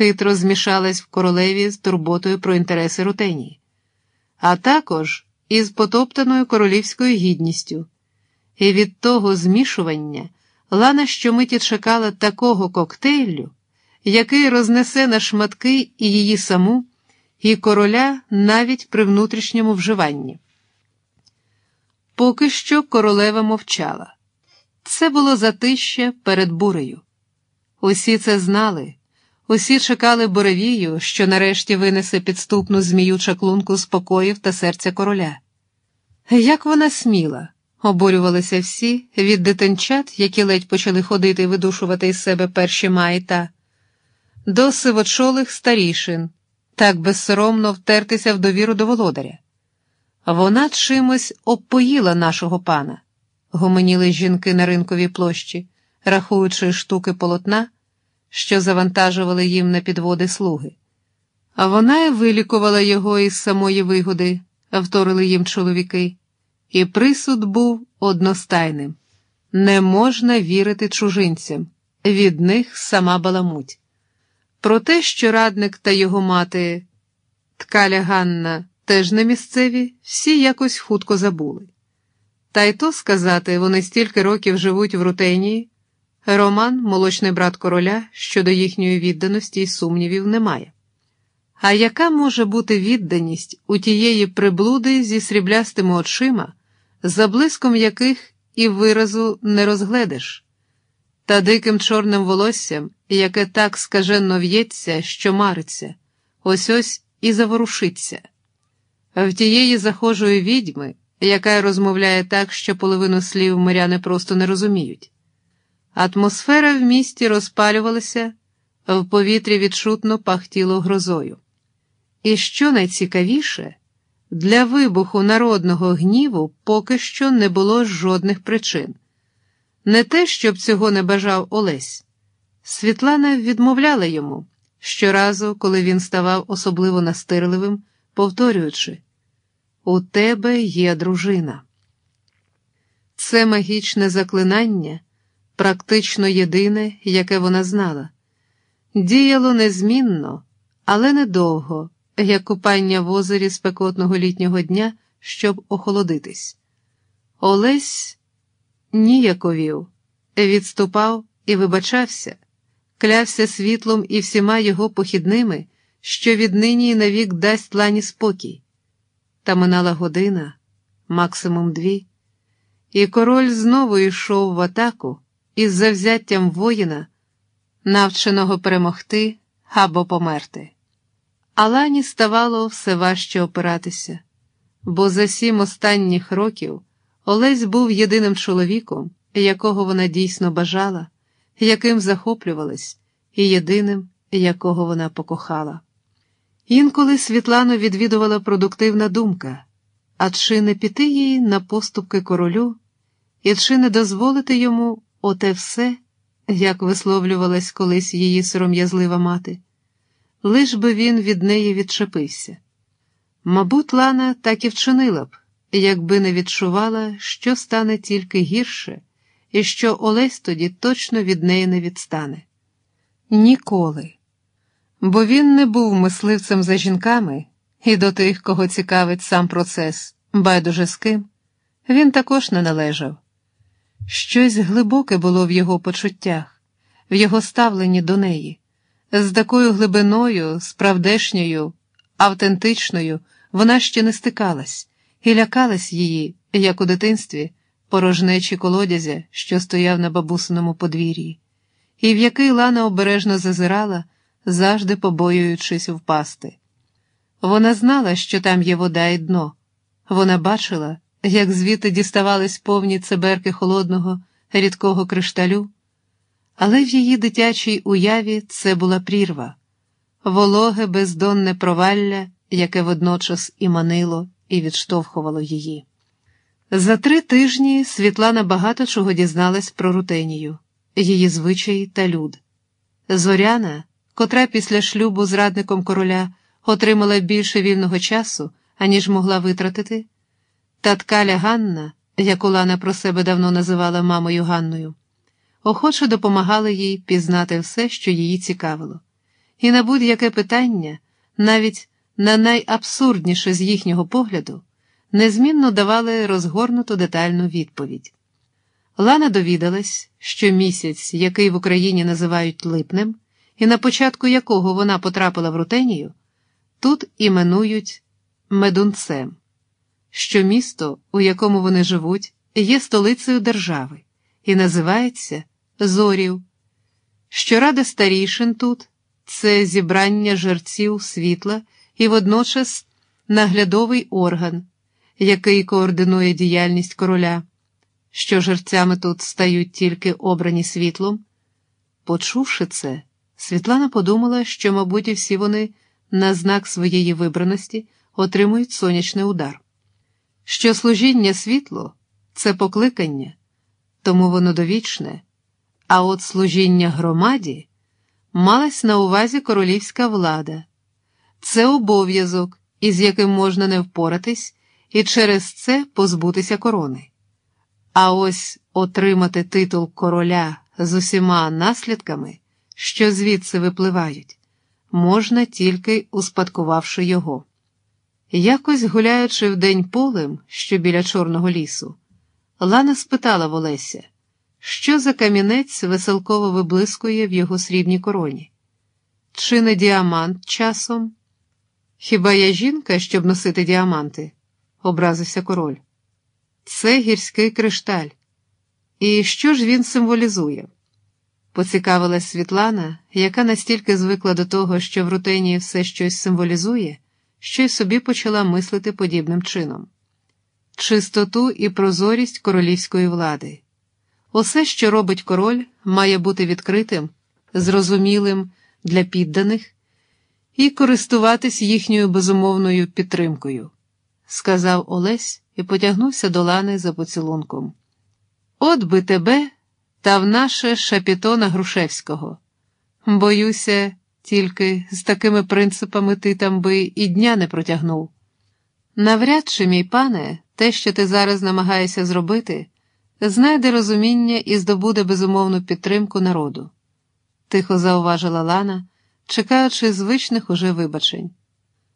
хитро змішалась в королеві з турботою про інтереси рутенії, а також із потоптаною королівською гідністю. І від того змішування Лана щомиті чекала такого коктейлю, який рознесе на шматки і її саму, і короля навіть при внутрішньому вживанні. Поки що королева мовчала. Це було затища перед бурею. Усі це знали, усі чекали буревію, що нарешті винесе підступну змію чаклунку спокоїв та серця короля. Як вона сміла, обурювалися всі від дитинчат, які ледь почали ходити і видушувати із себе перші майта, до сивочолих старішин, так безсоромно втертися в довіру до володаря. Вона чимось опоїла нашого пана, гомоніли жінки на ринковій площі, рахуючи штуки полотна, що завантажували їм на підводи слуги. А вона й вилікувала його із самої вигоди, вторили їм чоловіки, і присуд був одностайним не можна вірити чужинцям, від них сама баламуть. Про те, що радник та його мати Ткаля Ганна теж не місцеві, всі якось хутко забули. Та й то сказати, вони стільки років живуть в Рутенії. Роман, молочний брат короля, щодо їхньої відданості й сумнівів немає. А яка може бути відданість у тієї приблуди зі сріблястими очима, за блиском яких і виразу не розгледиш, та диким чорним волоссям, яке так скаженно в'ється, що мариться, ось ось і заворушиться? В тієї захожої відьми, яка розмовляє так, що половину слів миряни просто не розуміють. Атмосфера в місті розпалювалася, в повітрі відчутно пахтіло грозою. І що найцікавіше, для вибуху народного гніву поки що не було жодних причин. Не те, щоб цього не бажав Олесь. Світлана відмовляла йому щоразу, коли він ставав особливо настирливим, повторюючи: У тебе є дружина. Це магічне заклинання практично єдине, яке вона знала. Діяло незмінно, але недовго, як купання в озері спекотного літнього дня, щоб охолодитись. Олесь ніяковів, відступав і вибачався, клявся світлом і всіма його похідними, що віднині навік дасть лані спокій. Та минала година, максимум дві, і король знову йшов в атаку із завзяттям воїна, навченого перемогти або померти. Алані ставало все важче опиратися, бо за сім останніх років Олесь був єдиним чоловіком, якого вона дійсно бажала, яким захоплювалась, і єдиним, якого вона покохала. Інколи Світлану відвідувала продуктивна думка, а чи не піти їй на поступки королю, і чи не дозволити йому оте все, як висловлювалась колись її сором'язлива мати, лиш би він від неї відчепився. Мабуть, Лана так і вчинила б, якби не відчувала, що стане тільки гірше, і що Олесь тоді точно від неї не відстане. Ніколи. Бо він не був мисливцем за жінками, і до тих, кого цікавить сам процес, байдуже з ким, він також не належав. Щось глибоке було в його почуттях, в його ставленні до неї. З такою глибиною, справдешньою, автентичною, вона ще не стикалась і лякалась її, як у дитинстві, порожнечі колодязя, що стояв на бабусиному подвір'ї, і в який Лана обережно зазирала, завжди побоюючись впасти. Вона знала, що там є вода і дно. Вона бачила, як звідти діставались повні цеберки холодного, рідкого кришталю, але в її дитячій уяві це була прірва, вологе бездонне провалля, яке водночас і манило, і відштовхувало її. За три тижні Світлана багато чого дізналась про рутенію, її звичаї та люд. Зоряна, котра після шлюбу з радником короля отримала більше вільного часу, аніж могла витратити. Та ткаля Ганна, яку Лана про себе давно називала мамою Ганною, охоче допомагала їй пізнати все, що її цікавило, і на будь-яке питання, навіть на найабсурдніше з їхнього погляду, незмінно давали розгорнуту детальну відповідь. Лана довідалась, що місяць, який в Україні називають липнем, і на початку якого вона потрапила в рутенію, тут іменують медунцем, що місто, у якому вони живуть, є столицею держави і називається Зорів. Щорада старішин тут це зібрання жерців світла і водночас наглядовий орган, який координує діяльність короля, що жерцями тут стають тільки обрані світлом. Почувши це, Світлана подумала, що, мабуть, всі вони на знак своєї вибраності отримують сонячний удар, що служіння світло це покликання, тому воно довічне, а от служіння громаді малась на увазі королівська влада, це обов'язок, із яким можна не впоратись, і через це позбутися корони. А ось отримати титул короля з усіма наслідками, що звідси випливають, можна тільки успадкувавши його. Якось гуляючи вдень полем, що біля Чорного лісу, Лана спитала в Олеся, що за камінець веселково виблискує в його срібній короні? Чи не діамант часом? Хіба я жінка, щоб носити діаманти? образився король. Це гірський кришталь. І що ж він символізує? Поцікавилась Світлана, яка настільки звикла до того, що в рутені все щось символізує, що й собі почала мислити подібним чином чистоту і прозорість королівської влади. Усе, що робить король, має бути відкритим, зрозумілим для підданих і користуватись їхньою безумовною підтримкою, сказав Олесь і потягнувся до Лани за поцілунком. От би тебе та в наше шапітона Грушевського. Боюся, тільки з такими принципами ти там би і дня не протягнув. Навряд чи, мій пане, те, що ти зараз намагаєшся зробити, знайде розуміння і здобуде безумовну підтримку народу, тихо зауважила Лана, чекаючи звичних уже вибачень.